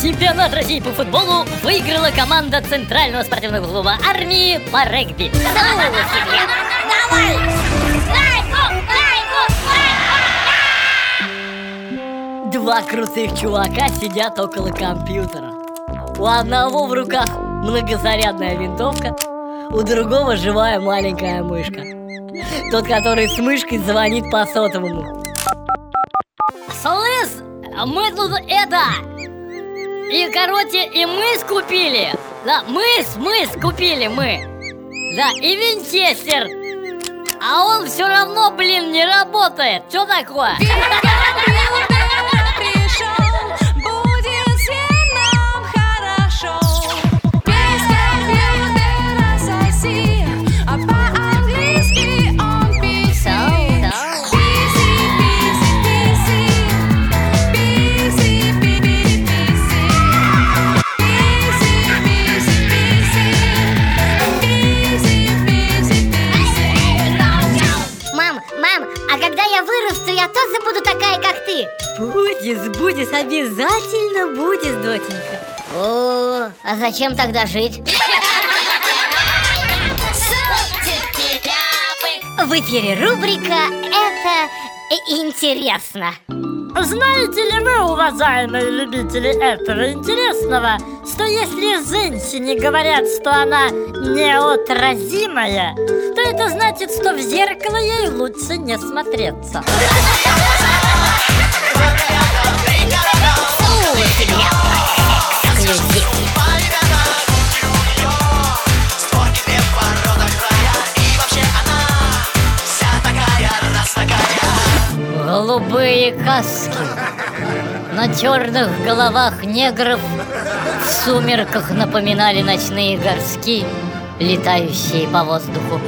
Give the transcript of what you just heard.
Чемпионат России по футболу выиграла команда Центрального спортивного клуба армии по регби. Давай! Два крутых чувака сидят около компьютера. У одного в руках многозарядная винтовка, у другого живая маленькая мышка. Тот, который с мышкой звонит по сотовому. Слышь, мы тут это... И, короче, и мы скупили. Да, мы, мы скупили, мы. Да, и винчестер. А он все равно, блин, не работает. Что такое? Мам, а когда я вырасту, я тоже буду такая, как ты Будешь, будешь, обязательно будешь, доченька. О, а зачем тогда жить? В эфире рубрика «Это интересно» Знаете ли вы, уважаемые любители этого интересного, что если женщине говорят, что она неотразимая, то это значит, что в зеркало ей лучше не смотреться. Голубые каски на черных головах негров в сумерках напоминали ночные горски, летающие по воздуху.